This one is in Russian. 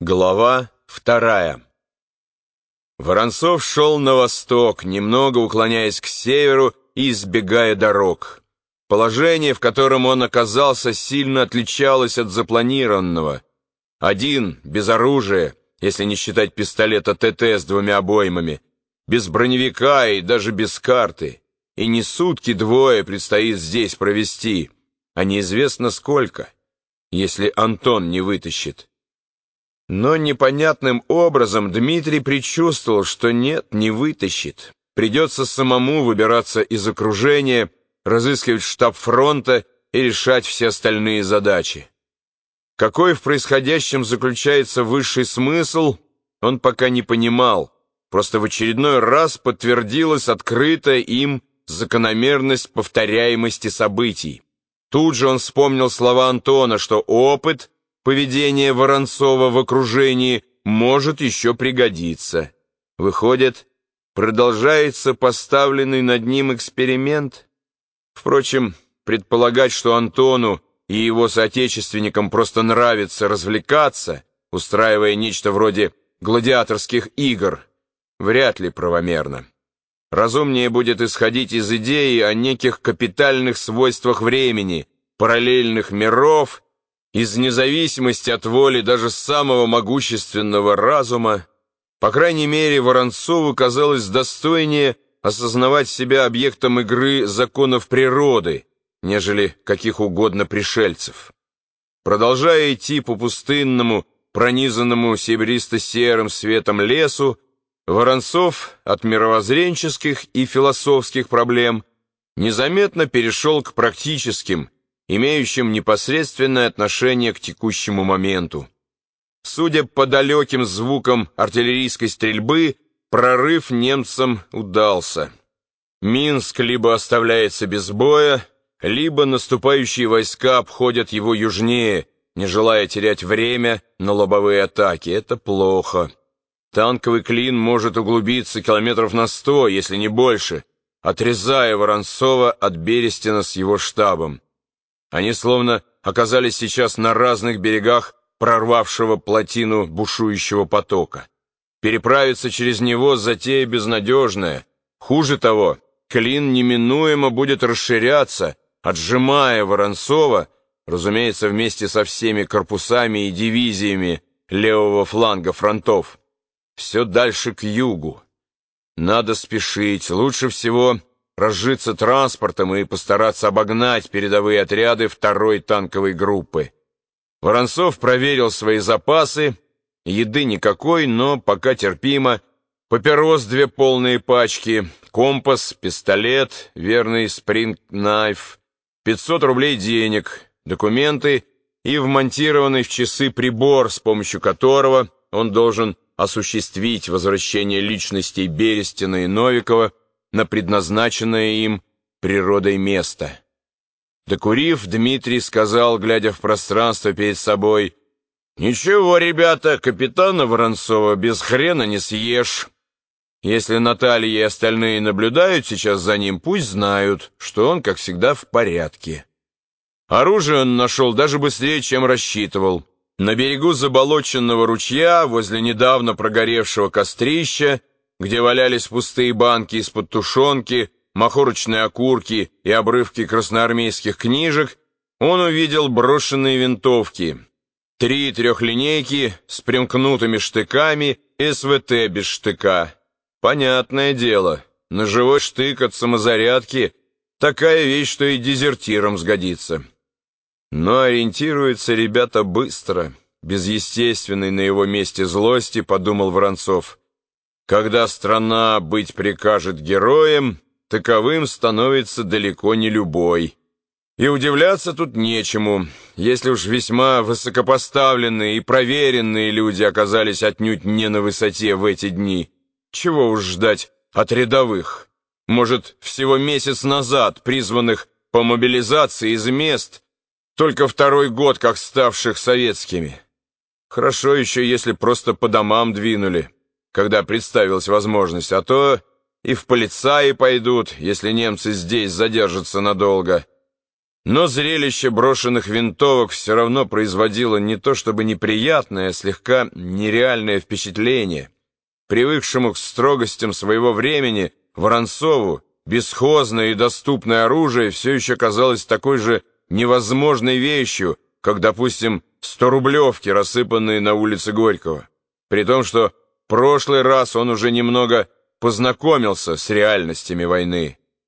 Глава вторая Воронцов шел на восток, немного уклоняясь к северу и избегая дорог. Положение, в котором он оказался, сильно отличалось от запланированного. Один, без оружия, если не считать пистолета ТТ с двумя обоймами, без броневика и даже без карты. И не сутки двое предстоит здесь провести, а неизвестно сколько, если Антон не вытащит. Но непонятным образом Дмитрий предчувствовал, что нет, не вытащит. Придется самому выбираться из окружения, разыскивать штаб фронта и решать все остальные задачи. Какой в происходящем заключается высший смысл, он пока не понимал. Просто в очередной раз подтвердилась открытая им закономерность повторяемости событий. Тут же он вспомнил слова Антона, что опыт — поведение Воронцова в окружении может еще пригодиться. Выходит, продолжается поставленный над ним эксперимент. Впрочем, предполагать, что Антону и его соотечественникам просто нравится развлекаться, устраивая нечто вроде гладиаторских игр, вряд ли правомерно. Разумнее будет исходить из идеи о неких капитальных свойствах времени, параллельных миров из независимости от воли даже самого могущественного разума, по крайней мере, Воронцову казалось достойнее осознавать себя объектом игры законов природы, нежели каких угодно пришельцев. Продолжая идти по пустынному, пронизанному серебристо-серым светом лесу, Воронцов от мировоззренческих и философских проблем незаметно перешел к практическим, имеющим непосредственное отношение к текущему моменту. Судя по далеким звукам артиллерийской стрельбы, прорыв немцам удался. Минск либо оставляется без боя, либо наступающие войска обходят его южнее, не желая терять время на лобовые атаки. Это плохо. Танковый клин может углубиться километров на сто, если не больше, отрезая Воронцова от Берестина с его штабом. Они словно оказались сейчас на разных берегах прорвавшего плотину бушующего потока. Переправиться через него затея безнадежная. Хуже того, клин неминуемо будет расширяться, отжимая Воронцова, разумеется, вместе со всеми корпусами и дивизиями левого фланга фронтов, все дальше к югу. Надо спешить, лучше всего разжиться транспортом и постараться обогнать передовые отряды второй танковой группы. Воронцов проверил свои запасы, еды никакой, но пока терпимо, папирос две полные пачки, компас, пистолет, верный спринг-найф, 500 рублей денег, документы и вмонтированный в часы прибор, с помощью которого он должен осуществить возвращение личностей Берестина и Новикова на предназначенное им природой место. Докурив, Дмитрий сказал, глядя в пространство перед собой, «Ничего, ребята, капитана Воронцова без хрена не съешь. Если Наталья и остальные наблюдают сейчас за ним, пусть знают, что он, как всегда, в порядке». Оружие он нашел даже быстрее, чем рассчитывал. На берегу заболоченного ручья, возле недавно прогоревшего кострища, где валялись пустые банки из-под тушенки, махорочные окурки и обрывки красноармейских книжек, он увидел брошенные винтовки. Три трехлинейки с примкнутыми штыками, СВТ без штыка. Понятное дело, ножевой штык от самозарядки — такая вещь, что и дезертирам сгодится. Но ориентируются ребята быстро, без естественной на его месте злости, подумал Воронцов. Когда страна быть прикажет героем, таковым становится далеко не любой. И удивляться тут нечему, если уж весьма высокопоставленные и проверенные люди оказались отнюдь не на высоте в эти дни. Чего уж ждать от рядовых? Может, всего месяц назад призванных по мобилизации из мест, только второй год как ставших советскими. Хорошо еще, если просто по домам двинули когда представилась возможность, а то и в полицаи пойдут, если немцы здесь задержатся надолго. Но зрелище брошенных винтовок все равно производило не то чтобы неприятное, а слегка нереальное впечатление. Привыкшему к строгостям своего времени, Воронцову, бесхозное и доступное оружие все еще казалось такой же невозможной вещью, как, допустим, сто-рублевки, рассыпанные на улице Горького. При том, что прошлый раз он уже немного познакомился с реальностями войны.